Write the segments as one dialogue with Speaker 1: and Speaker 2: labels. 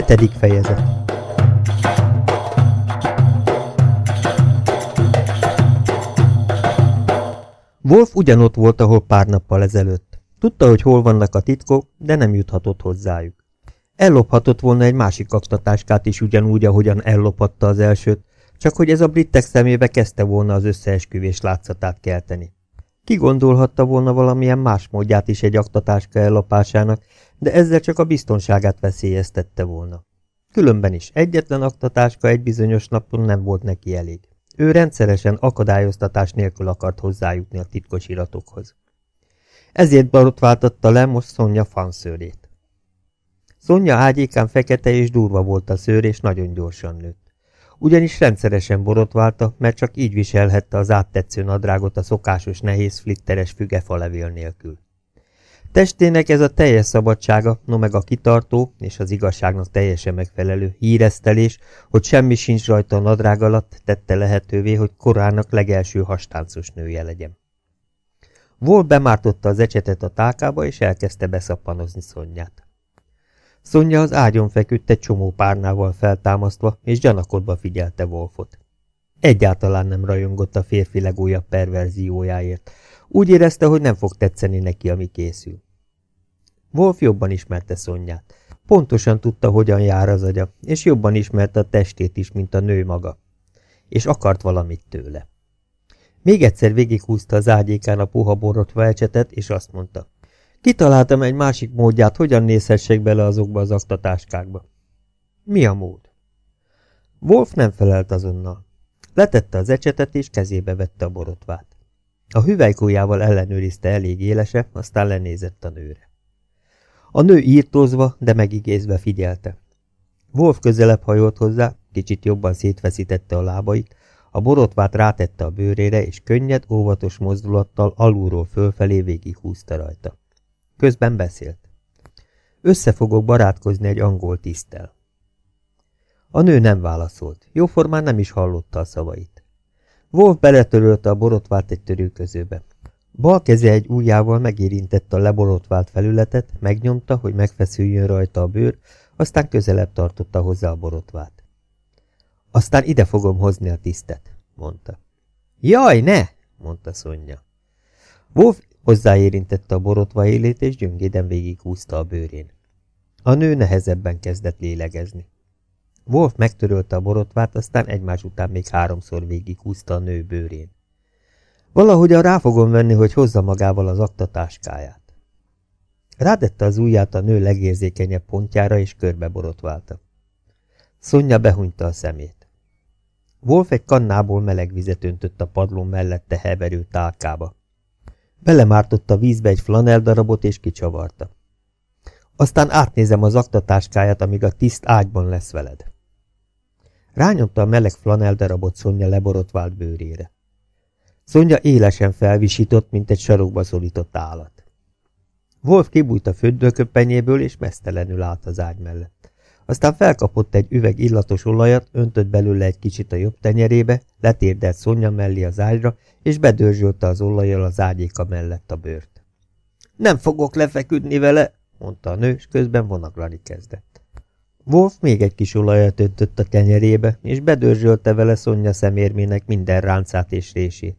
Speaker 1: Hetedik fejezet Wolf ugyanott volt, ahol pár nappal ezelőtt. Tudta, hogy hol vannak a titkok, de nem juthatott hozzájuk. Ellophatott volna egy másik aktatáskát is ugyanúgy, ahogyan ellophatta az elsőt, csak hogy ez a britek szemébe kezdte volna az összeesküvés látszatát kelteni. Ki gondolhatta volna valamilyen más módját is egy aktatáska ellopásának, de ezzel csak a biztonságát veszélyeztette volna. Különben is egyetlen aktatáska egy bizonyos napon nem volt neki elég. Ő rendszeresen akadályoztatás nélkül akart hozzájutni a titkos iratokhoz. Ezért barotváltatta le most Szonya fanszőrét. Szonya ágyékán fekete és durva volt a szőr, és nagyon gyorsan nőtt ugyanis rendszeresen borotválta, mert csak így viselhette az áttetsző nadrágot a szokásos nehéz flitteres fügefalevél nélkül. Testének ez a teljes szabadsága, no meg a kitartó és az igazságnak teljesen megfelelő híresztelés, hogy semmi sincs rajta a nadrág alatt, tette lehetővé, hogy korának legelső hastáncos nője legyen. Vol bemártotta az ecsetet a tálkába, és elkezdte beszappanozni szonyját. Szonya az ágyon feküdt egy csomó párnával feltámasztva, és gyanakodva figyelte Wolfot. Egyáltalán nem rajongott a férfi legújabb perverziójáért. Úgy érezte, hogy nem fog tetszeni neki, ami készül. Wolf jobban ismerte Szonyát. Pontosan tudta, hogyan jár az agya, és jobban ismerte a testét is, mint a nő maga. És akart valamit tőle. Még egyszer végighúzta az ágyékán a puha borotva ecsetet, és azt mondta. Kitaláltam egy másik módját, hogyan nézhessek bele azokba az aktatáskákba. Mi a mód? Wolf nem felelt azonnal. Letette az ecsetet, és kezébe vette a borotvát. A hüvelykójával ellenőrizte elég élese, aztán lenézett a nőre. A nő írtózva, de megigézve figyelte. Wolf közelebb hajolt hozzá, kicsit jobban szétveszítette a lábait, a borotvát rátette a bőrére, és könnyed, óvatos mozdulattal alulról fölfelé végighúzta rajta. Közben beszélt. Össze fogok barátkozni egy angol tisztel. A nő nem válaszolt, jóformán nem is hallotta a szavait. Wolf beletörölte a borotvált egy törőközőbe. Bal keze egy ujjával megérintette a leborotvált felületet, megnyomta, hogy megfeszüljön rajta a bőr, aztán közelebb tartotta hozzá a borotvát. Aztán ide fogom hozni a tisztet, mondta. Jaj, ne! mondta Szonya. Wolf Hozzáérintette a borotva élét, és gyöngéden végighúzta a bőrén. A nő nehezebben kezdett lélegezni. Wolf megtörölte a borotvát, aztán egymás után még háromszor végighúzta a nő bőrén. Valahogyan rá fogom venni, hogy hozza magával az aktatáskáját. Rádette az ujját a nő legérzékenyebb pontjára, és körbe borotválta. Szonya behunyta a szemét. Wolf egy kannából meleg vizet öntött a padlón mellette heverő tálkába. Belemártotta vízbe egy flanel darabot és kicsavarta. Aztán átnézem az aktatáskáját, amíg a tiszt ágyban lesz veled. Rányomta a meleg flanel darabot Szonya leborotvált bőrére. Szonya élesen felvisított, mint egy sarokba szorított állat. Wolf kibújt a földőköpenyéből, és mesztelenül állt az ágy mellett. Aztán felkapott egy üveg illatos olajat, öntött belőle egy kicsit a jobb tenyerébe, letérdelt Szonya mellé az ágyra, és bedörzsölte az olajjal az ágyéka mellett a bőrt. Nem fogok lefeküdni vele, mondta a nő, és közben vonaglani kezdett. Wolf még egy kis olajat öntött a tenyerébe, és bedörzsölte vele Szonya szemérmének minden ráncát és rését.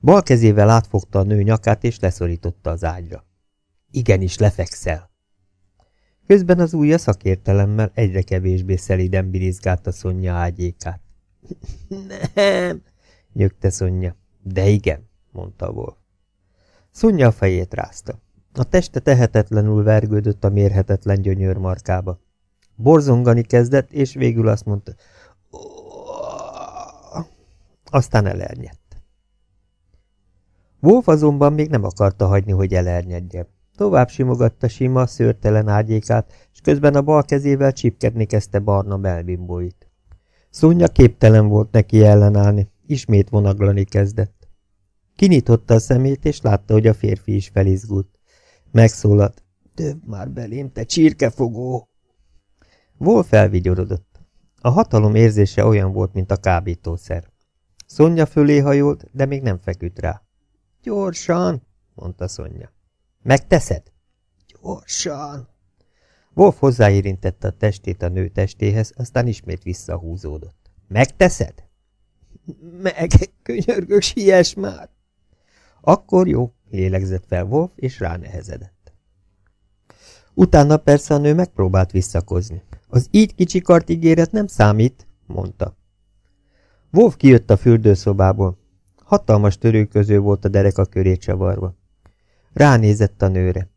Speaker 1: Bal kezével átfogta a nő nyakát, és leszorította az ágyra. Igenis lefekszel, Közben az ujja szakértelemmel egyre kevésbé szeliden birizgálta Szonya ágyékát. Nem, nyögte Szonya. De igen, mondta Wolf. Szonya a fejét rázta. A teste tehetetlenül vergődött a mérhetetlen gyönyör markába. Borzongani kezdett, és végül azt mondta, aztán elernyett. Wolf azonban még nem akarta hagyni, hogy elernyedjen. Tovább simogatta sima, szőrtelen ágyékát, és közben a bal kezével csipkedni kezdte barna belbimbóit. Szonya képtelen volt neki ellenállni, ismét vonaglani kezdett. Kinyitotta a szemét, és látta, hogy a férfi is felizgult. Megszólalt. Több már belém, te csirkefogó! Vol felvigyorodott. A hatalom érzése olyan volt, mint a kábítószer. Szonya fölé hajolt, de még nem feküdt rá. Gyorsan, mondta Szonya. Megteszed? Gyorsan. Wolf hozzáérintette a testét a nő testéhez, aztán ismét visszahúzódott. Megteszed? Meg, könyörgök, siess már! Akkor jó, lélegzett fel Wolf, és ránehezedett. Utána persze a nő megpróbált visszakozni. Az így kicsikart ígéret nem számít, mondta. Wolf kijött a fürdőszobából. Hatalmas törőköző volt a dereka köré csavarva. Ránézett a nőre.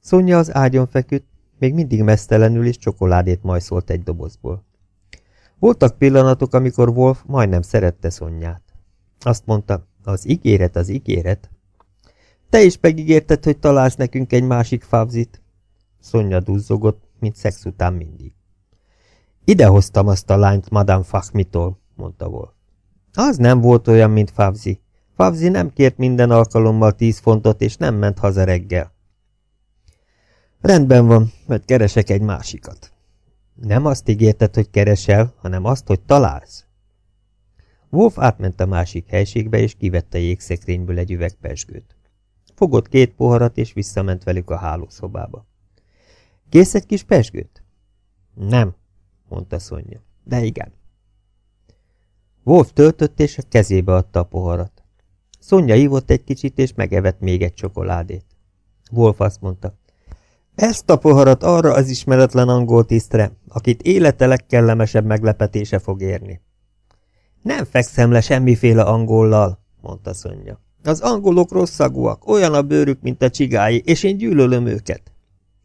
Speaker 1: Szonya az ágyon feküdt, még mindig mesztelenül és csokoládét majszolt egy dobozból. Voltak pillanatok, amikor Wolf majdnem szerette Szonyát. Azt mondta, az ígéret az ígéret. Te is megígérted, hogy találsz nekünk egy másik fávzit. Szonya duzzogott, mint szex után mindig. Idehoztam azt a lányt Madame Fachmitól, mondta Wolf. Az nem volt olyan, mint Favzi. Favzi nem kért minden alkalommal tíz fontot, és nem ment haza reggel. Rendben van, mert keresek egy másikat. Nem azt ígérted, hogy keresel, hanem azt, hogy találsz. Wolf átment a másik helységbe, és kivette jégszekrényből egy üveg pesgőt. Fogott két poharat, és visszament velük a hálószobába. Kész egy kis pesgőt? Nem, mondta Szonya. De igen. Wolf töltött, és a kezébe adta a poharat. Szonya ívott egy kicsit, és megevett még egy csokoládét. Wolf azt mondta, ezt a poharat arra az ismeretlen angol tisztre, akit élete legkellemesebb meglepetése fog érni. Nem fekszem le semmiféle angollal, mondta Szonya. Az angolok rosszagúak, olyan a bőrük, mint a csigái, és én gyűlölöm őket.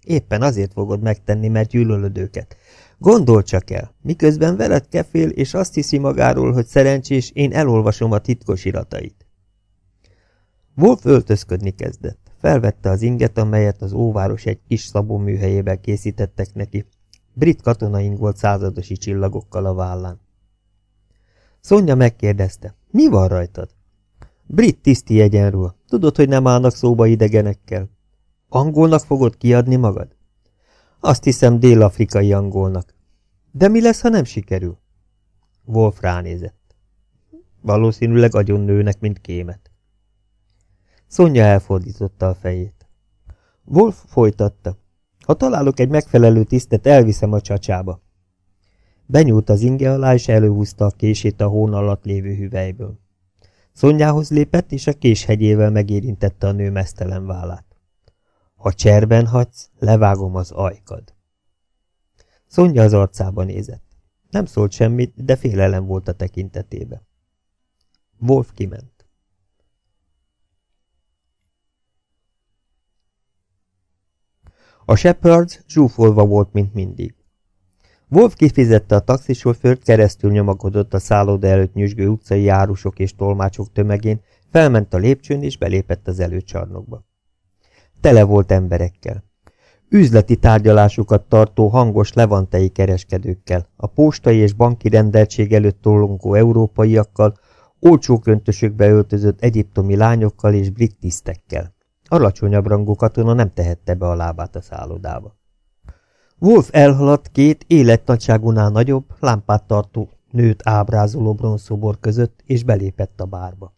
Speaker 1: Éppen azért fogod megtenni, mert gyűlölöd őket. Gondol csak el, miközben veled kefél, és azt hiszi magáról, hogy szerencsés, én elolvasom a titkos iratait. Wolf öltözködni kezdett. Felvette az inget, amelyet az óváros egy kis szabó műhelyében készítettek neki. Brit katonaink volt századosi csillagokkal a vállán. Szonya megkérdezte, mi van rajtad? Brit tiszti egyenről. Tudod, hogy nem állnak szóba idegenekkel. Angolnak fogod kiadni magad? Azt hiszem dél-afrikai angolnak. De mi lesz, ha nem sikerül? Wolf ránézett. Valószínűleg agyon nőnek, mint kémet. Szonya elfordította a fejét. Wolf folytatta. Ha találok egy megfelelő tisztet, elviszem a csacsába. Benyúlt az inge alá, és előhúzta a kését a hón alatt lévő hüvelyből. Szonyához lépett, és a késhegyével megérintette a nő mesztelen vállát. Ha cserben hagysz, levágom az ajkad. Szonya az arcába nézett. Nem szólt semmit, de félelem volt a tekintetébe. Wolf kiment. A Shepard zsúfolva volt, mint mindig. Wolf kifizette a taxisofőrt, keresztül nyomakodott a szálloda előtt nyüzsgő utcai járusok és tolmácsok tömegén, felment a lépcsőn és belépett az előcsarnokba. Tele volt emberekkel. Üzleti tárgyalásukat tartó hangos levantei kereskedőkkel, a postai és banki rendeltség előtt tolongó európaiakkal, olcsó köntösökbe öltözött egyiptomi lányokkal és brit tisztekkel. Alacsonyabb rangú katona nem tehette be a lábát a szállodába. Wolf elhaladt két életnagyságunál nagyobb, lámpát tartó nőt ábrázoló bronzszobor között, és belépett a bárba.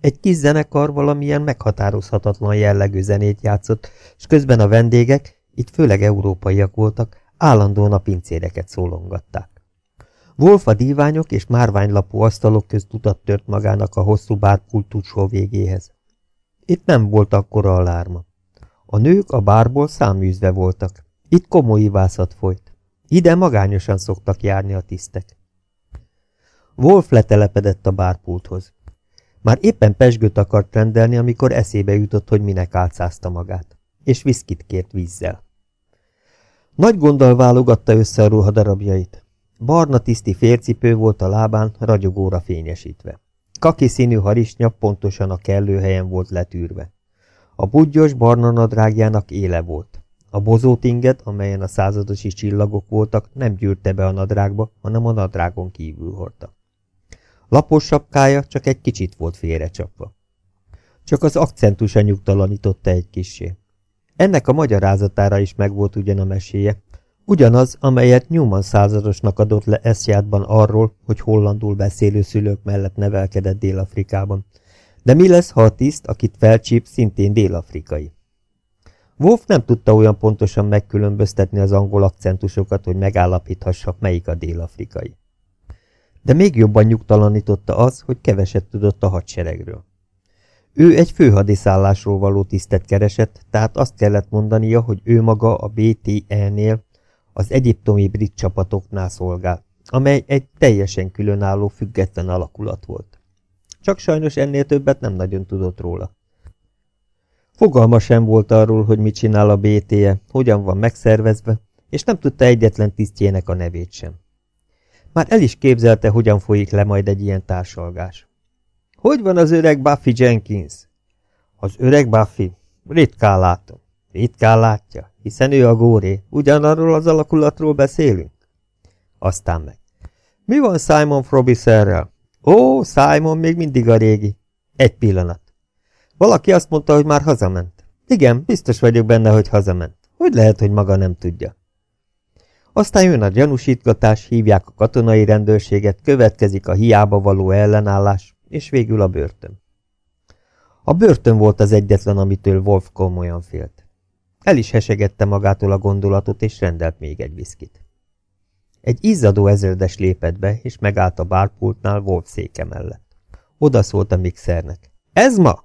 Speaker 1: Egy kis zenekar valamilyen meghatározhatatlan jellegű zenét játszott, és közben a vendégek, itt főleg európaiak voltak, állandóan a pincéreket szólongatták. Wolf a díványok és márványlapú asztalok közt utat tört magának a hosszú bárpult túlsó végéhez. Itt nem volt akkora alárma. A nők a bárból száműzve voltak. Itt komoly ivászat folyt. Ide magányosan szoktak járni a tisztek. Wolf letelepedett a bárpulthoz. Már éppen pesgőt akart rendelni, amikor eszébe jutott, hogy minek álcázta magát, és viszkit kért vízzel. Nagy gonddal válogatta össze a ruhadarabjait. Barna tiszti fércipő volt a lábán, ragyogóra fényesítve. Kaki színű harisnya pontosan a kellő helyen volt letűrve. A budgyos barna nadrágjának éle volt. A bozót inget, amelyen a századosi csillagok voltak, nem gyűrte be a nadrágba, hanem a nadrágon kívül hordta. Lapos sapkája csak egy kicsit volt félrecsapva. Csak az akcentusa nyugtalanította egy kissé. Ennek a magyarázatára is megvolt ugyan a meséje, Ugyanaz, amelyet Newman századosnak adott le eszjátban arról, hogy hollandul beszélő szülők mellett nevelkedett Dél-Afrikában. De mi lesz, ha a tiszt, akit felcsíp, szintén dél-afrikai? Wolf nem tudta olyan pontosan megkülönböztetni az angol akcentusokat, hogy megállapíthassa, melyik a dél-afrikai. De még jobban nyugtalanította az, hogy keveset tudott a hadseregről. Ő egy főhadiszállásról való tisztet keresett, tehát azt kellett mondania, hogy ő maga a BTE-nél, az egyiptomi brit csapatoknál szolgál, amely egy teljesen különálló, független alakulat volt. Csak sajnos ennél többet nem nagyon tudott róla. Fogalma sem volt arról, hogy mit csinál a BTE, hogyan van megszervezve, és nem tudta egyetlen tisztjének a nevét sem. Már el is képzelte, hogyan folyik le majd egy ilyen társalgás. Hogy van az öreg Buffy Jenkins? Az öreg Buffy? Ritkán látom. Ritkán látja, hiszen ő a góré. Ugyanarról az alakulatról beszélünk? Aztán meg. Mi van Simon Frobiszerrel? Ó, Simon még mindig a régi. Egy pillanat. Valaki azt mondta, hogy már hazament. Igen, biztos vagyok benne, hogy hazament. Hogy lehet, hogy maga nem tudja? Aztán jön a gyanúsítgatás, hívják a katonai rendőrséget, következik a hiába való ellenállás, és végül a börtön. A börtön volt az egyetlen, amitől Wolf komolyan félt. El is hesegette magától a gondolatot, és rendelt még egy viszkit. Egy izzadó ezredes lépett be, és megállt a bárpultnál Wolf széke mellett. Oda szólt a mixernek. Ez ma?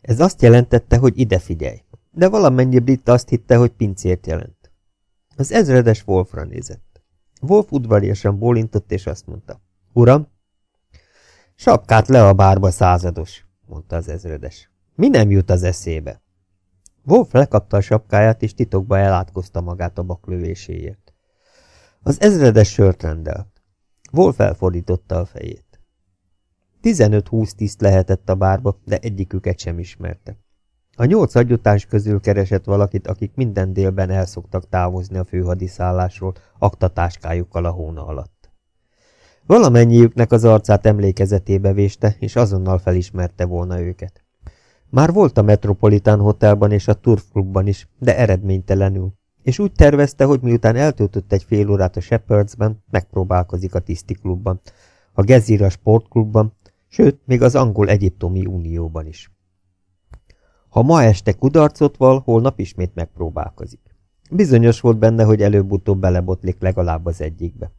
Speaker 1: Ez azt jelentette, hogy ide figyelj, de valamennyi brit azt hitte, hogy pincért jelent. Az ezredes Wolfra nézett. Wolf udvariasan bólintott, és azt mondta. Uram, Sapkát le a bárba, százados, mondta az ezredes. Mi nem jut az eszébe? Wolf lekapta a sapkáját, és titokba elátkozta magát a baklövéséért. Az ezredes sört rendelt. Wolf elfordította a fejét. Tizenöt-húsz tiszt lehetett a bárba, de egyiküket sem ismerte. A nyolc agyotás közül keresett valakit, akik minden délben elszoktak távozni a főhadiszállásról aktatáskájukkal a hóna alatt. Valamennyiüknek az arcát emlékezetébe véste, és azonnal felismerte volna őket. Már volt a Metropolitan Hotelban és a Turf Clubban is, de eredménytelenül, és úgy tervezte, hogy miután eltöltött egy fél órát a Shepherdsben, megpróbálkozik a Tiszti Klubban, a Gezira Sportklubban, sőt, még az Angol-Egyiptomi Unióban is. Ha ma este kudarcot val, holnap ismét megpróbálkozik. Bizonyos volt benne, hogy előbb-utóbb belebotlik legalább az egyikbe.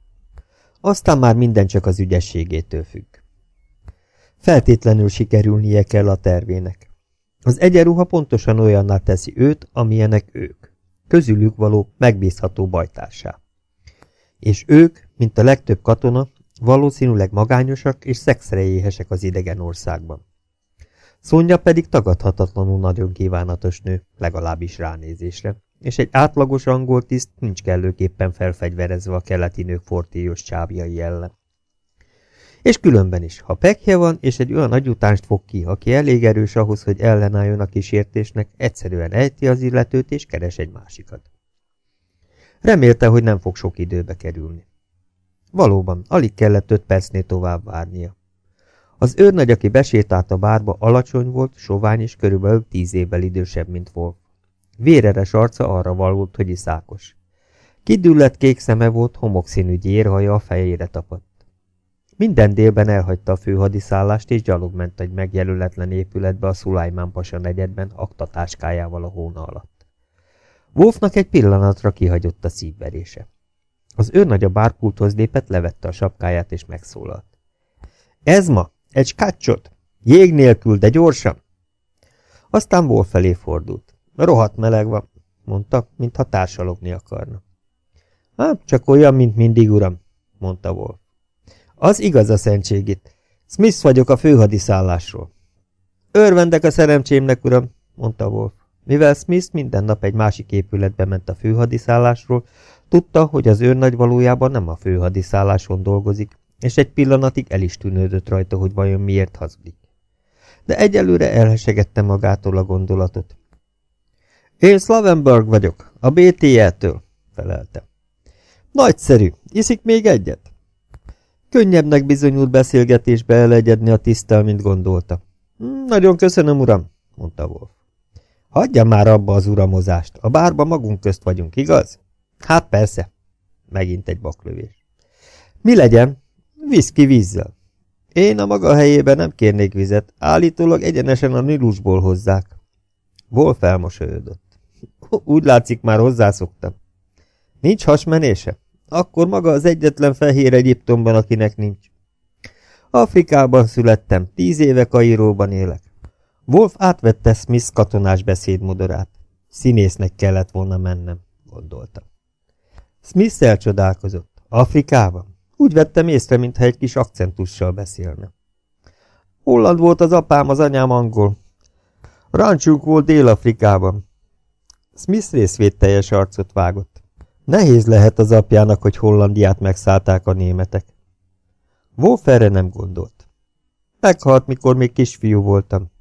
Speaker 1: Aztán már minden csak az ügyességétől függ. Feltétlenül sikerülnie kell a tervének. Az egyenruha pontosan olyanná teszi őt, amilyenek ők. Közülük való, megbízható bajtársá. És ők, mint a legtöbb katona, valószínűleg magányosak és szexre éhesek az idegen országban. Szonya pedig tagadhatatlanul nagyon kívánatos nő, legalábbis ránézésre és egy átlagos angol tiszt nincs kellőképpen felfegyverezve a keleti nők fortélyos csábjai ellen. És különben is, ha pekje van, és egy olyan agyutánst fog ki, aki elég erős ahhoz, hogy ellenálljon a kísértésnek, egyszerűen ejti az illetőt, és keres egy másikat. Remélte, hogy nem fog sok időbe kerülni. Valóban, alig kellett öt percnél tovább várnia. Az őrnagy, aki besétált a bárba, alacsony volt, sovány és körülbelül tíz évvel idősebb, mint Wolf. Véreres arca arra valót, hogy iszákos. Kidüllett kék szeme volt, homokszínű gyérhaja a fejére tapadt. Minden délben elhagyta a főhadiszállást, és gyalog ment egy megjelöletlen épületbe a Szulajmán Pasa negyedben aktatáskájával a hóna alatt. Wolfnak egy pillanatra kihagyott a szívverése. Az őrnagy a bárpulthoz lépett, levette a sapkáját és megszólalt. Ez ma? Egy skácsot? Jég nélkül, de gyorsan! Aztán Wolf felé fordult. Rohadt meleg van, mondta, mintha társalogni akarna. Hát, csak olyan, mint mindig, uram, mondta Wolf. Az igaz a szentségit. Smith vagyok a főhadiszállásról. Örvendek a szerencsémnek, uram, mondta Wolf. Mivel Smith minden nap egy másik épületbe ment a főhadiszállásról, tudta, hogy az őrnagy valójában nem a főhadiszálláson dolgozik, és egy pillanatig el is tűnődött rajta, hogy vajon miért hazudik. De egyelőre elhesegette magától a gondolatot. Én Slavenberg vagyok, a BTE-től, felelte. Nagyszerű, iszik még egyet? Könnyebbnek bizonyult beszélgetésbe elegyedni a tisztel, mint gondolta. Hm, nagyon köszönöm, uram, mondta Wolf. Hagyja már abba az uramozást, a bárba magunk közt vagyunk, igaz? Hát persze. Megint egy baklövés. Mi legyen? Viszki vízzel. Én a maga helyében nem kérnék vizet, állítólag egyenesen a Nilusból hozzák. Wolf elmosolyodott. Úgy látszik, már hozzászoktam. Nincs hasmenése? Akkor maga az egyetlen fehér Egyiptomban, akinek nincs. Afrikában születtem, tíz éve Kairóban élek. Wolf átvette Smith katonás beszédmodorát. Színésznek kellett volna mennem, gondolta. Smith elcsodálkozott. Afrikában? Úgy vettem észre, mintha egy kis akcentussal beszélne. Holland volt az apám, az anyám angol. Rancsunk volt Dél-Afrikában. Smith részvételjes arcot vágott. Nehéz lehet az apjának, hogy Hollandiát megszállták a németek. Wolf erre nem gondolt. Meghalt, mikor még kisfiú voltam.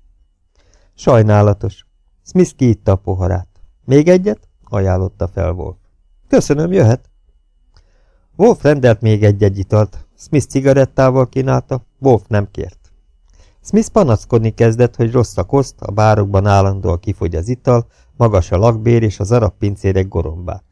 Speaker 1: Sajnálatos. Smith kiitta a poharát. Még egyet? ajánlotta fel Wolf. Köszönöm, jöhet. Wolf rendelt még egy-egy italt. Smith cigarettával kínálta, Wolf nem kért. Smith panaszkodni kezdett, hogy rossz a koszt, a bárokban állandóan kifogy az ital, magas a lakbér és az arab pincérek gorombák.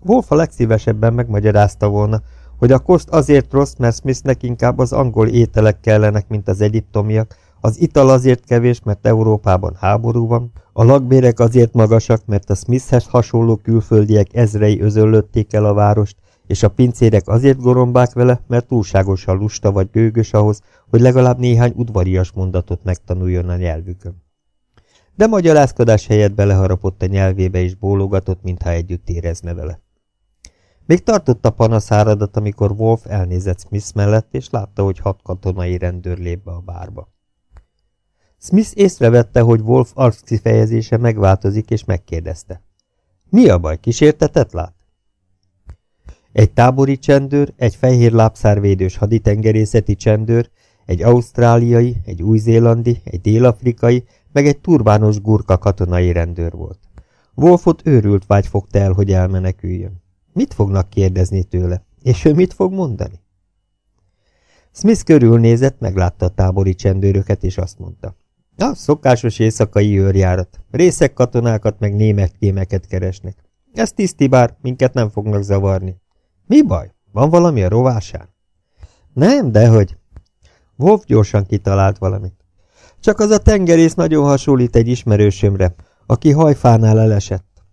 Speaker 1: Wolf a legszívesebben megmagyarázta volna, hogy a koszt azért rossz, mert Smithnek inkább az angol ételek kellenek, mint az egyiptomiak, az ital azért kevés, mert Európában háború van, a lakbérek azért magasak, mert a Smithhez hasonló külföldiek ezrei özöllötték el a várost, és a pincérek azért gorombák vele, mert túlságosan lusta vagy gőgös ahhoz, hogy legalább néhány udvarias mondatot megtanuljon a nyelvükön. De magyarázkodás helyett beleharapott a nyelvébe és bólogatott, mintha együtt érezne vele. Még tartott a panaszáradat, amikor Wolf elnézett Smith mellett, és látta, hogy hat katonai rendőr lép be a bárba. Smith észrevette, hogy Wolf arckifejezése megváltozik, és megkérdezte. Mi a baj, kísértetet lát? Egy tábori csendőr, egy fehér lábszárvédős haditengerészeti csendőr, egy ausztráliai, egy új-zélandi, egy dél-afrikai, meg egy turbános gurka katonai rendőr volt. Wolfot őrült vágy fogta el, hogy elmeneküljön. Mit fognak kérdezni tőle? És ő mit fog mondani? Smith körülnézett, meglátta a tábori csendőröket, és azt mondta. A szokásos éjszakai őrjárat. Részek katonákat meg német kémeket keresnek. Ez tiszti bár, minket nem fognak zavarni. Mi baj? Van valami a rovásán? Nem, dehogy. Wolf gyorsan kitalált valamit. Csak az a tengerész nagyon hasonlít egy ismerősömre, aki hajfánál elesett.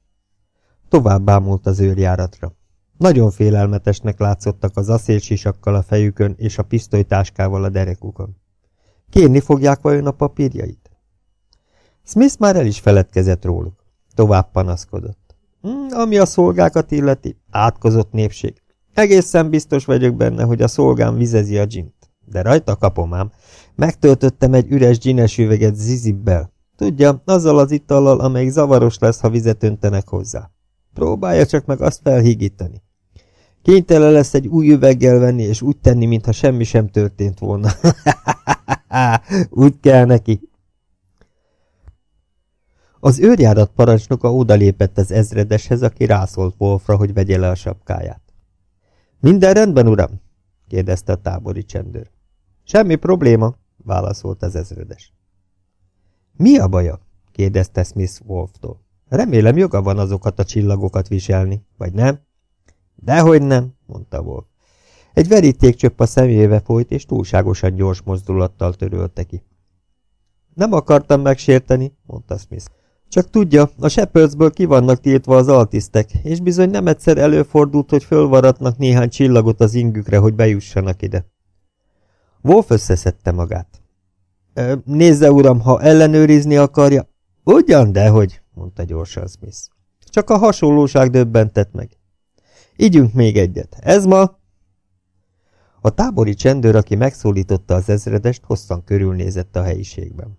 Speaker 1: Tovább bámult az őrjáratra. Nagyon félelmetesnek látszottak az acélsisakkal a fejükön és a pisztolytáskával a derekukon. Kérni fogják vajon a papírjait? Smith már el is feledkezett róluk. Tovább panaszkodott. Hmm, ami a szolgákat illeti, átkozott népség. Egészen biztos vagyok benne, hogy a szolgám vizezi a dzsint. De rajta kapom ám. Megtöltöttem egy üres dzsines üveget zizibbel. Tudja, azzal az itallal, amelyik zavaros lesz, ha vizet öntenek hozzá. Próbálja csak meg azt felhígítani. Kénytelen lesz egy új üveggel venni, és úgy tenni, mintha semmi sem történt volna. úgy kell neki. Az őrjárat parancsnoka odalépett az ezredeshez, aki rászólt Wolfra, hogy vegye le a sapkáját. Minden rendben, uram? kérdezte a tábori csendőr. Semmi probléma, válaszolt az ezredes. Mi a baja? kérdezte Smith Wolftól. Remélem joga van azokat a csillagokat viselni, vagy nem? Dehogy nem, mondta Wolf. Egy verítékcsöpp a szemébe folyt, és túlságosan gyors mozdulattal törölte ki. Nem akartam megsérteni, mondta Smith. Csak tudja, a Shepherdsből ki vannak tiltva az altisztek, és bizony nem egyszer előfordult, hogy fölvaratnak néhány csillagot az ingükre, hogy bejussanak ide. Wolf összeszedte magát. E, nézze, uram, ha ellenőrizni akarja... Ugyan, dehogy, mondta gyorsan Smith. Csak a hasonlóság döbbentett meg. Ígyünk még egyet. Ez ma... A tábori csendőr, aki megszólította az ezredest, hosszan körülnézett a helyiségben.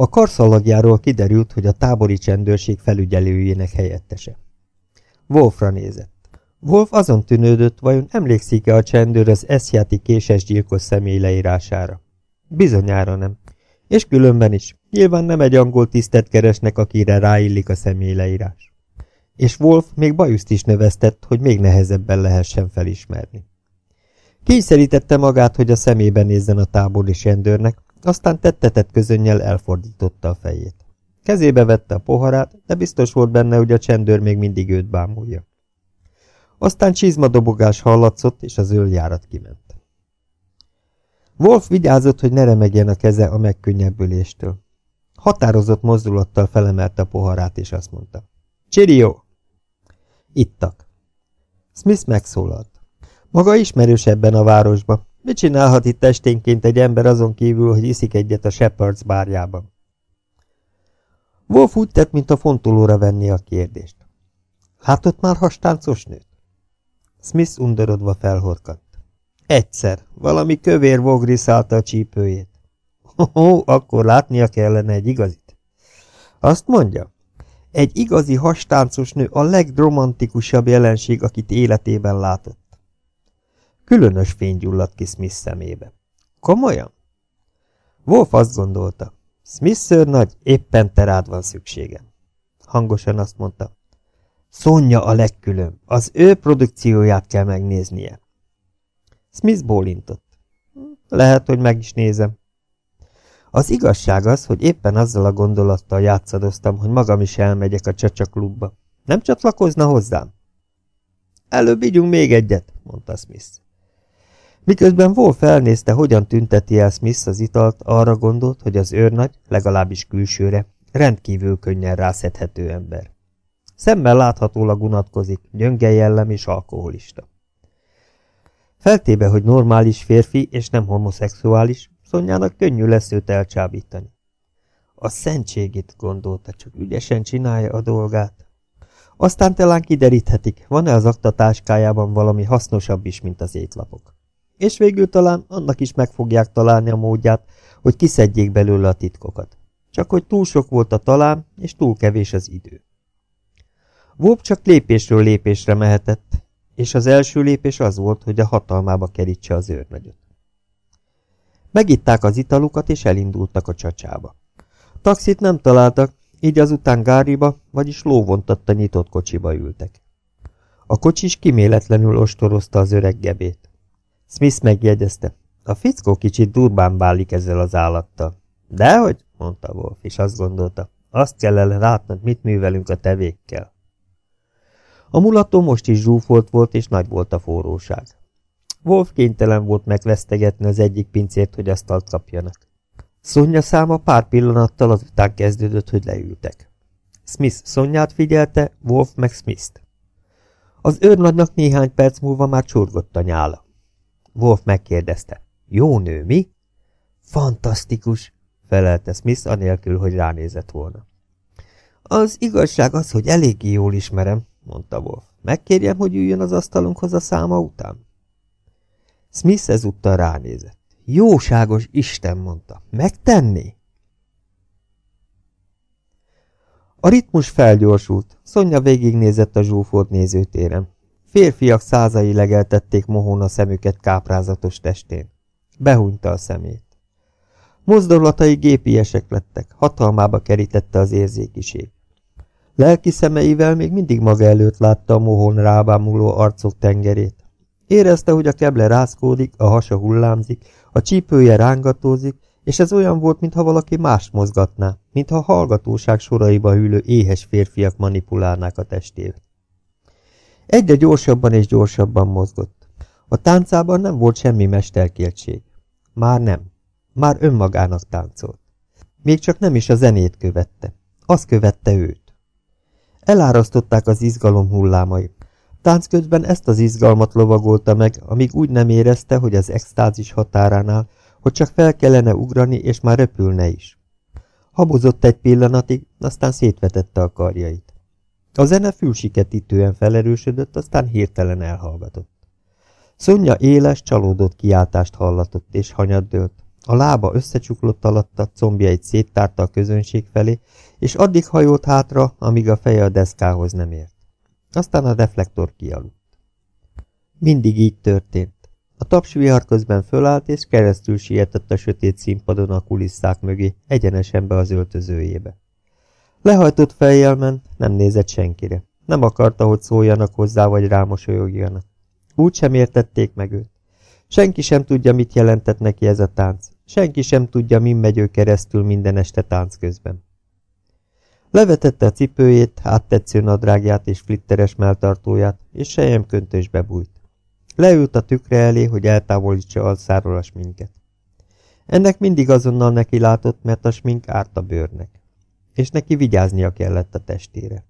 Speaker 1: A karszalagjáról kiderült, hogy a tábori csendőrség felügyelőjének helyettese. Wolfra nézett. Wolf azon tűnődött, vajon emlékszik-e a csendőr az eszjáti késes gyilkos személy leírására. Bizonyára nem. És különben is. Nyilván nem egy angol tisztet keresnek, akire ráillik a személy leírás. És Wolf még bajuszt is növesztett, hogy még nehezebben lehessen felismerni. Kényszerítette magát, hogy a szemébe nézzen a tábori rendőrnek, aztán tettetett közönnyel elfordította a fejét. Kezébe vette a poharát, de biztos volt benne, hogy a csendőr még mindig őt bámulja. Aztán csizmadobogás hallatszott, és az öljárat kiment. Wolf vigyázott, hogy ne remegjen a keze a megkönnyebbüléstől. Határozott mozdulattal felemelte a poharát, és azt mondta. Csirió! Ittak. Smith megszólalt. Maga ismerős ebben a városban. Mit csinálhat itt esténként egy ember azon kívül, hogy iszik egyet a Shepard's bárjában? Wolf úgy tett, mint a fontolóra venni a kérdést. Látott már hastáncos nőt? Smith undorodva felhorkant. Egyszer, valami kövér vogri szállta a csípőjét. Ó, akkor látnia kellene egy igazit. Azt mondja, egy igazi hastáncos nő a legromantikusabb jelenség, akit életében látott. Különös fény gyulladt ki Smith szemébe. Komolyan? Wolf azt gondolta, Smith nagy, éppen te rád van szükségem. Hangosan azt mondta, Szonya a legkülönb, az ő produkcióját kell megnéznie. Smith bólintott. Lehet, hogy meg is nézem. Az igazság az, hogy éppen azzal a gondolattal játszadoztam, hogy magam is elmegyek a csacsaklubba. Nem csatlakozna hozzám? Előbb ígyunk még egyet, mondta Smith. Miközben Wolf felnézte, hogyan tünteti el Smith az italt, arra gondolt, hogy az őrnagy, legalábbis külsőre, rendkívül könnyen rászedhető ember. Szemmel láthatólag unatkozik, gyönge jellem és alkoholista. Feltéve, hogy normális férfi és nem homoszexuális, Szonyának könnyű lesz őt elcsábítani. A szentségét gondolta, csak ügyesen csinálja a dolgát. Aztán talán kideríthetik, van-e az aktatáskájában valami hasznosabb is, mint az étlapok. És végül talán annak is meg fogják találni a módját, hogy kiszedjék belőle a titkokat. Csak hogy túl sok volt a talán, és túl kevés az idő. Vóp csak lépésről lépésre mehetett, és az első lépés az volt, hogy a hatalmába kerítse az őrnagyot. Megitták az italukat, és elindultak a csacsába. Taxit nem találtak, így azután Gáriba, vagyis lóvontatta nyitott kocsiba ültek. A kocsis kiméletlenül ostorozta az öreg gebét. Smith megjegyezte, a fickó kicsit durbán bálik ezzel az állattal. Dehogy, mondta Wolf, és azt gondolta, azt kell látnod, mit művelünk a tevékkel. A mulató most is zsúfolt volt, és nagy volt a forróság. Wolf kénytelen volt megvesztegetni az egyik pincért, hogy asztalt kapjanak. Szonya száma pár pillanattal azután kezdődött, hogy leültek. Smith Szonyát figyelte, Wolf meg Smith-t. Az őrnagynak néhány perc múlva már csorgott a nyála. Wolf megkérdezte. Jó nő, mi? Fantasztikus, felelte Smith, anélkül, hogy ránézett volna. Az igazság az, hogy eléggé jól ismerem, mondta Wolf. Megkérjem, hogy üljön az asztalunkhoz a száma után? Smith ezúttal ránézett. Jóságos Isten, mondta. Megtenni? A ritmus felgyorsult. Szonya végignézett a zsúfolt nézőtéren. Férfiak százai legeltették mohón a szemüket káprázatos testén. Behúnyta a szemét. Mozdulatai gépiesek lettek, hatalmába kerítette az érzékiség. Lelki szemeivel még mindig maga előtt látta a mohón rábámuló arcok tengerét. Érezte, hogy a keble rázkódik, a hasa hullámzik, a csípője rángatózik, és ez olyan volt, mintha valaki más mozgatná, mintha a hallgatóság soraiba hűlő éhes férfiak manipulálnák a testét. Egyre gyorsabban és gyorsabban mozgott. A táncában nem volt semmi mesterkéltség. Már nem. Már önmagának táncolt. Még csak nem is a zenét követte. Az követte őt. Elárasztották az izgalom hullámai. Tánc közben ezt az izgalmat lovagolta meg, amíg úgy nem érezte, hogy az extázis határánál, hogy csak fel kellene ugrani, és már repülne is. Habozott egy pillanatig, aztán szétvetette a karjait. A zene fülsiketítően felerősödött, aztán hirtelen elhallgatott. Szonya éles, csalódott kiáltást hallatott, és hanyat dőlt. A lába összecsuklott alatta, combjait széttárta a közönség felé, és addig hajolt hátra, amíg a feje a deszkához nem ért. Aztán a reflektor kialudt. Mindig így történt. A tapsvihar közben fölállt, és keresztül sietett a sötét színpadon a kulisszák mögé, egyenesen be az öltözőjébe. Lehajtott fejjel ment, nem nézett senkire. Nem akarta, hogy szóljanak hozzá, vagy rámosolyogjanak. Úgy sem értették meg őt. Senki sem tudja, mit jelentett neki ez a tánc. Senki sem tudja, min megy ő keresztül minden este tánc közben. Levetette a cipőjét, áttetsző nadrágját és flitteres melltartóját, és sejem köntösbe bújt. Leült a tükre elé, hogy eltávolítsa alszáról a sminket. Ennek mindig azonnal neki látott, mert a smink árt a bőrnek, és neki vigyáznia kellett a testére.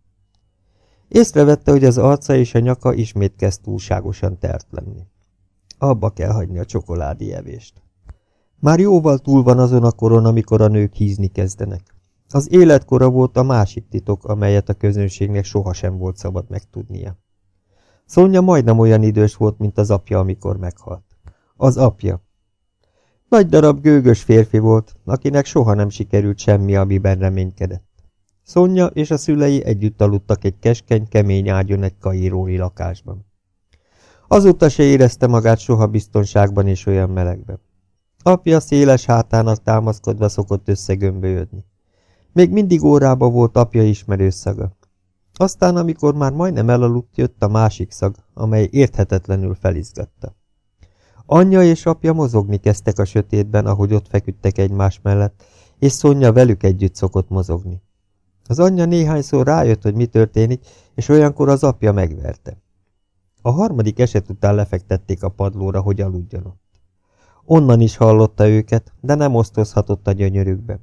Speaker 1: Észrevette, hogy az arca és a nyaka ismét kezd túlságosan tert lenni. Abba kell hagyni a csokoládi evést. Már jóval túl van azon a koron, amikor a nők hízni kezdenek. Az életkora volt a másik titok, amelyet a közönségnek sohasem volt szabad megtudnia. Szonya majdnem olyan idős volt, mint az apja, amikor meghalt. Az apja. Nagy darab gőgös férfi volt, akinek soha nem sikerült semmi, amiben reménykedett. Szonya és a szülei együtt aludtak egy keskeny, kemény ágyon egy kairói lakásban. Azóta se érezte magát soha biztonságban és olyan melegben. Apja széles hátának támaszkodva szokott összegömbölyödni. Még mindig órába volt apja ismerő szaga. Aztán, amikor már majdnem elaludt, jött a másik szag, amely érthetetlenül felizgatta. Anyja és apja mozogni kezdtek a sötétben, ahogy ott feküdtek egymás mellett, és Szonya velük együtt szokott mozogni. Az anyja néhányszor rájött, hogy mi történik, és olyankor az apja megverte. A harmadik eset után lefektették a padlóra, hogy aludjon ott. Onnan is hallotta őket, de nem osztozhatott a gyönyörükbe.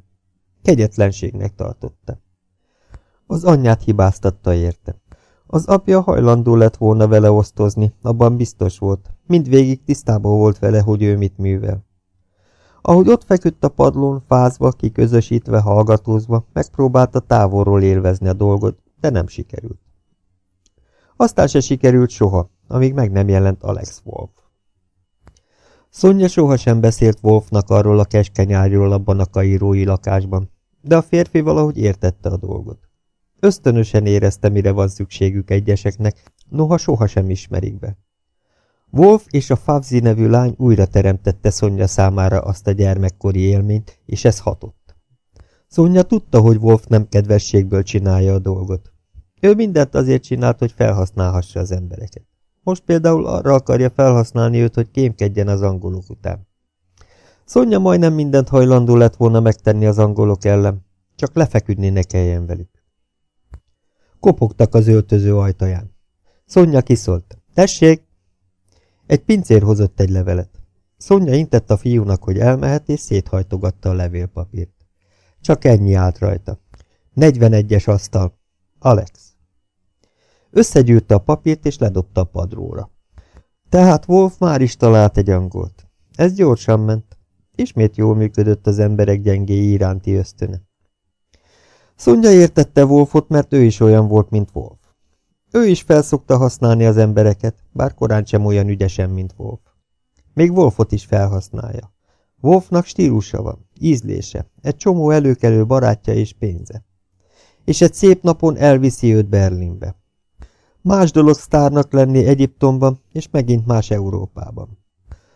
Speaker 1: Kegyetlenségnek tartotta. Az anyját hibáztatta érte. Az apja hajlandó lett volna vele osztozni, abban biztos volt. Mindvégig tisztában volt vele, hogy ő mit művel. Ahogy ott feküdt a padlón, fázva, kiközösítve, hallgatózva, megpróbálta távolról élvezni a dolgot, de nem sikerült. Aztán se sikerült soha, amíg meg nem jelent Alex Wolf. Szonya sohasem beszélt Wolfnak arról a keskeny abban a kairói lakásban, de a férfi valahogy értette a dolgot. Ösztönösen érezte, mire van szükségük egyeseknek, noha sohasem ismerik be. Wolf és a Favzi nevű lány újra teremtette Szonya számára azt a gyermekkori élményt, és ez hatott. Szonya tudta, hogy Wolf nem kedvességből csinálja a dolgot. Ő mindent azért csinált, hogy felhasználhassa az embereket. Most például arra akarja felhasználni őt, hogy kémkedjen az angolok után. Szonya majdnem mindent hajlandó lett volna megtenni az angolok ellen, csak lefeküdni ne kelljen velük. Kopogtak az öltöző ajtaján. Szonya kiszólt. Tessék! Egy pincér hozott egy levelet. Szonya intett a fiúnak, hogy elmehet, és széthajtogatta a levélpapírt. Csak ennyi állt rajta. 41-es asztal. Alex. Összegyűrte a papírt, és ledobta a padróra. Tehát Wolf már is talált egy angolt. Ez gyorsan ment. Ismét jól működött az emberek gyengéi iránti ösztöne. Szonya értette Wolfot, mert ő is olyan volt, mint Wolf. Ő is felszokta használni az embereket, bár korán sem olyan ügyesen, mint Wolf. Még Wolfot is felhasználja. Wolfnak stílusa van, ízlése, egy csomó előkelő barátja és pénze. És egy szép napon elviszi őt Berlinbe. Más dolog sztárnak lenni Egyiptomban, és megint más Európában.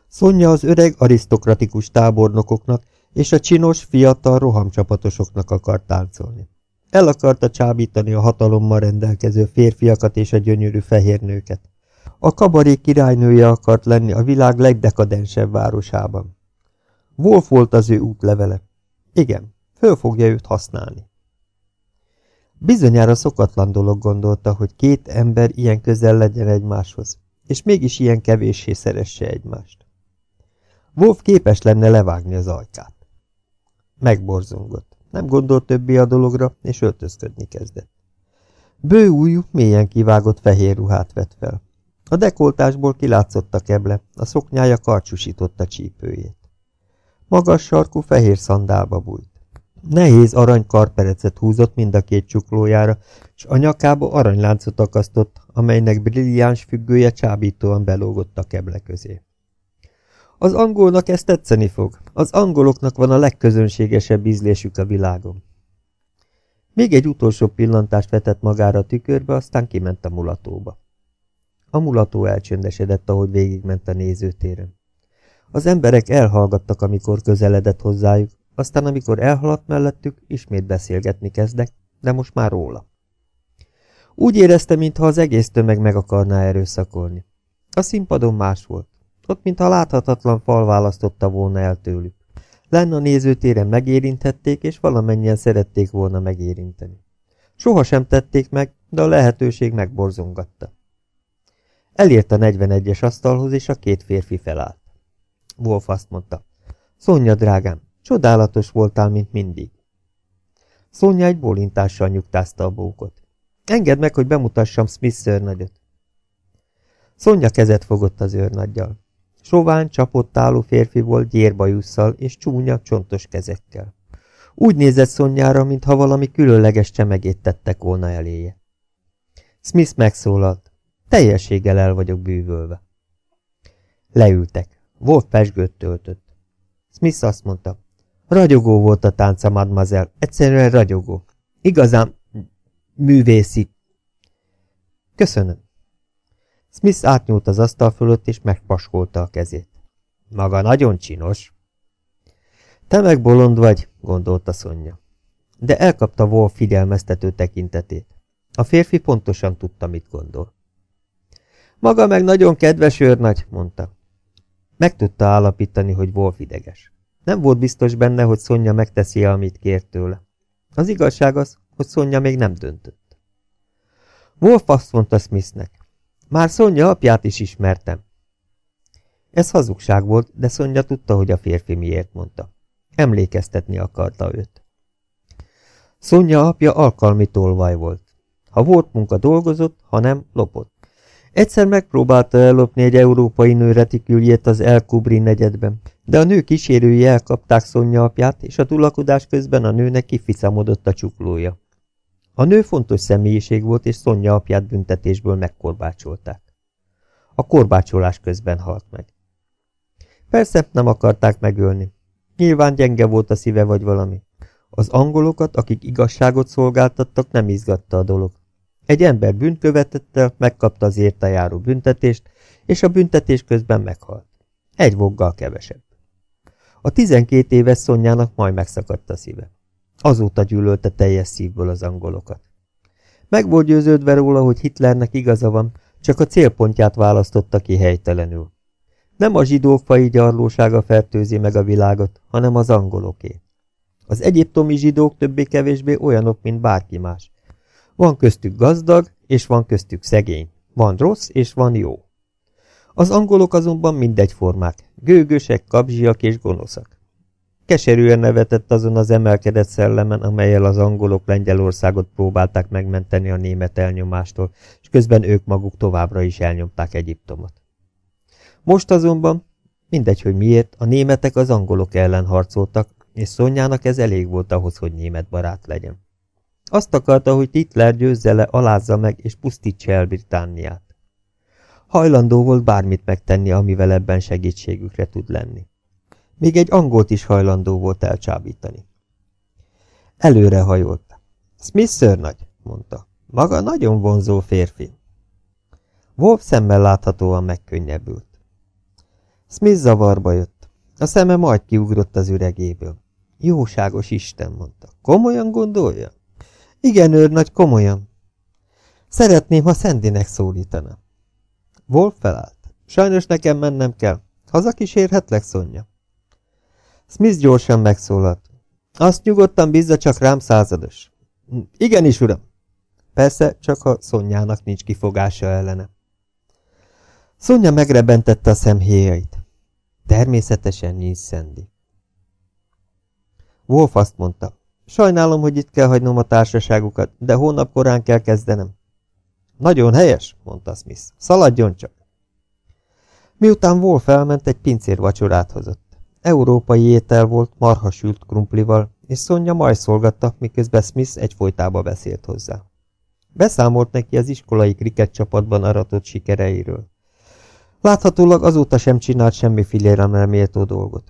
Speaker 1: Szonya az öreg arisztokratikus tábornokoknak és a csinos, fiatal rohamcsapatosoknak akart táncolni. El akarta csábítani a hatalommal rendelkező férfiakat és a gyönyörű fehér nőket. A kabaré királynője akart lenni a világ legdekadensebb városában. Wolf volt az ő útlevele. Igen, föl fogja őt használni. Bizonyára szokatlan dolog gondolta, hogy két ember ilyen közel legyen egymáshoz, és mégis ilyen kevéssé szeresse egymást. Wolf képes lenne levágni az ajkát. Megborzongott. Nem gondolt többé a dologra, és öltözködni kezdett. Bő újú, mélyen kivágott fehér ruhát vett fel. A dekoltásból kilátszott a keble, a szoknyája karcsúsította csípőjét. Magas sarkú fehér szandálba bújt. Nehéz arany karperecet húzott mind a két csuklójára, és a nyakába aranyláncot akasztott, amelynek brilliáns függője csábítóan belógott a keble közé. Az angolnak ezt tetszeni fog. Az angoloknak van a legközönségesebb ízlésük a világon. Még egy utolsó pillantást vetett magára a tükörbe, aztán kiment a mulatóba. A mulató elcsöndesedett, ahogy végigment a nézőtéren. Az emberek elhallgattak, amikor közeledett hozzájuk, aztán amikor elhaladt mellettük, ismét beszélgetni kezdek, de most már róla. Úgy érezte, mintha az egész tömeg meg akarná erőszakolni. A színpadon más volt. Ott, mintha láthatatlan fal választotta volna el tőlük. Lenne a nézőtéren megérinthették, és valamennyien szerették volna megérinteni. Soha sem tették meg, de a lehetőség megborzongatta. Elért a 41-es asztalhoz, és a két férfi felállt. Wolf azt mondta, Szonya, drágám, csodálatos voltál, mint mindig. Szonya egy bólintással nyugtázta a bókot. Engedd meg, hogy bemutassam Smith szörnagyot. Szonya kezet fogott az őrnaggyal. Sovány, csapott álló férfi volt gyérbajusszal és csúnya, csontos kezekkel. Úgy nézett Szonyára, mintha valami különleges csemegét tettek volna eléje. Smith megszólalt. Teljességgel el vagyok bűvölve. Leültek. Wolf pesgőt töltött. Smith azt mondta. Ragyogó volt a tánca, mademoiselle. Egyszerűen ragyogó. Igazán művészi. Köszönöm. Smith átnyúlt az asztal fölött, és megpaskolta a kezét. Maga nagyon csinos. Te meg bolond vagy, gondolta Szonya. De elkapta Wolf figyelmeztető tekintetét. A férfi pontosan tudta, mit gondol. Maga meg nagyon kedves őrnagy, mondta. Meg tudta állapítani, hogy Wolf ideges. Nem volt biztos benne, hogy Szonya megteszi amit kért tőle. Az igazság az, hogy Szonya még nem döntött. Wolf azt mondta Smithnek. Már Szonya apját is ismertem. Ez hazugság volt, de Szonya tudta, hogy a férfi miért mondta. Emlékeztetni akarta őt. Szonya apja alkalmi tolvaj volt. Ha volt munka dolgozott, ha nem, lopott. Egyszer megpróbálta ellopni egy európai nő retiküljét az El Kubri negyedben, de a nő kísérői elkapták Szonya apját, és a tulakodás közben a nőnek kificamodott a csuklója. A nő fontos személyiség volt, és Szonya apját büntetésből megkorbácsolták. A korbácsolás közben halt meg. Persze nem akarták megölni. Nyilván gyenge volt a szíve vagy valami. Az angolokat, akik igazságot szolgáltattak, nem izgatta a dolog. Egy ember bűnt követett el, megkapta az érte járó büntetést, és a büntetés közben meghalt. Egy voggal kevesebb. A tizenkét éves Szonyának majd megszakadt a szíve. Azóta gyűlölte teljes szívből az angolokat. Meg volt győződve róla, hogy Hitlernek igaza van, csak a célpontját választotta ki helytelenül. Nem a zsidók fai gyarlósága fertőzi meg a világot, hanem az angoloké. Az egyiptomi zsidók többé-kevésbé olyanok, mint bárki más. Van köztük gazdag, és van köztük szegény. Van rossz, és van jó. Az angolok azonban mindegyformák, gőgösek, kapzsiak és gonoszak. Keserűen nevetett azon az emelkedett szellemen, amelyel az angolok Lengyelországot próbálták megmenteni a német elnyomástól, és közben ők maguk továbbra is elnyomták Egyiptomot. Most azonban, mindegy, hogy miért, a németek az angolok ellen harcoltak, és Szonyának ez elég volt ahhoz, hogy német barát legyen. Azt akarta, hogy Hitler győzze le, alázza meg és pusztítsa el Britániát. Hajlandó volt bármit megtenni, amivel ebben segítségükre tud lenni. Még egy angolt is hajlandó volt elcsábítani. Előre hajolt. Smith szörnagy, mondta. Maga nagyon vonzó férfi. Wolf szemmel láthatóan megkönnyebbült. Smith zavarba jött. A szeme majd kiugrott az üregéből. Jóságos Isten, mondta. Komolyan gondolja? Igen, őrnagy, komolyan. Szeretném, ha Szendinek szólítana. Wolf felállt. Sajnos nekem mennem kell. Hazakísérhetlek, Szonya? Smith gyorsan megszólalt. Azt nyugodtan bízza csak rám százados. Igenis, uram. Persze, csak ha Szonyának nincs kifogása ellene. Szonya megrebentette a szemhéjait. Természetesen nincs Szendi. Wolf azt mondta. Sajnálom, hogy itt kell hagynom a társaságukat, de hónap korán kell kezdenem. Nagyon helyes, mondta Smith. Szaladjon csak. Miután Wolf elment, egy pincér vacsorát hozott. Európai étel volt, marhasült krumplival, és Szonya majd szolgatta, miközben Smith egy folytába beszélt hozzá. Beszámolt neki az iskolai kriket csapatban aratott sikereiről. Láthatólag azóta sem csinált semmi nem méltó dolgot.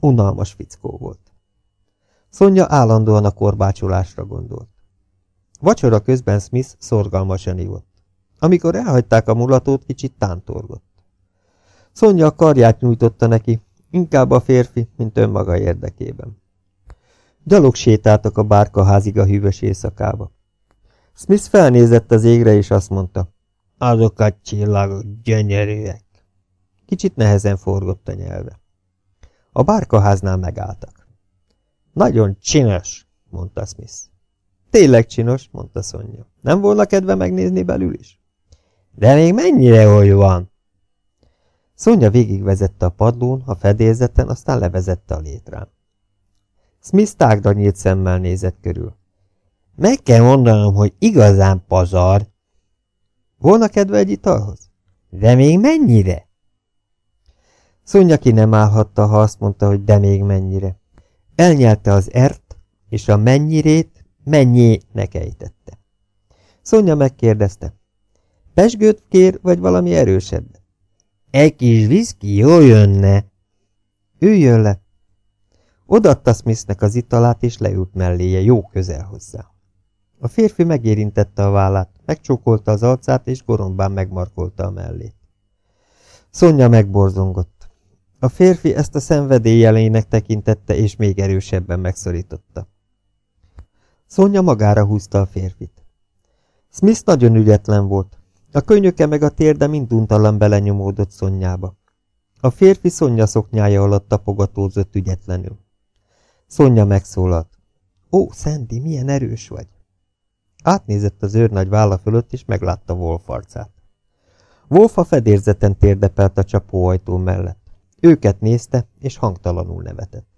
Speaker 1: Unalmas fickó volt. Szonya állandóan a korbácsolásra gondolt. Vacsora közben Smith szorgalmasan ivott. Amikor elhagyták a mulatót, kicsit tántorgott. Szonya a karját nyújtotta neki, inkább a férfi, mint önmaga érdekében. Gyalog sétáltak a bárkaházig a hűvös éjszakába. Smith felnézett az égre, és azt mondta, azok a csillagok gyönyörűek. Kicsit nehezen forgott a nyelve. A bárkaháznál megálltak. Nagyon csinos, mondta Smith. Tényleg csinos, mondta Szonya. Nem volna kedve megnézni belül is? De még mennyire oly van? Szonya végigvezette a padlón, a fedélzeten, aztán levezette a létrán. Smith tágra nyílt szemmel nézett körül. Meg kell mondanom, hogy igazán pazar. Volna kedve egy italhoz? De még mennyire? Szonya ki nem állhatta, ha azt mondta, hogy de még mennyire. Elnyelte az ert, és a mennyirét mennyének ejtette. Szonya megkérdezte. Pesgőt kér, vagy valami erősebb? Egy kis viszki jó jönne. Üljön le. Odaadta Smithnek az italát, és leült melléje, jó közel hozzá. A férfi megérintette a vállát, megcsókolta az arcát, és gorombán megmarkolta a mellét. Szonya megborzongott. A férfi ezt a szenvedély jelének tekintette, és még erősebben megszorította. Szonya magára húzta a férfit. Smith nagyon ügyetlen volt. A könyöke meg a térde mind untalan belenyomódott Szonyába. A férfi Szonya szoknyája alatt tapogatózott ügyetlenül. Szonya megszólalt. Ó, Szendi, milyen erős vagy! Átnézett az őrnagy válla fölött, és meglátta Wolf arcát. Wolf a fedélzeten térdepelt a csapóajtó mellett. Őket nézte, és hangtalanul nevetett.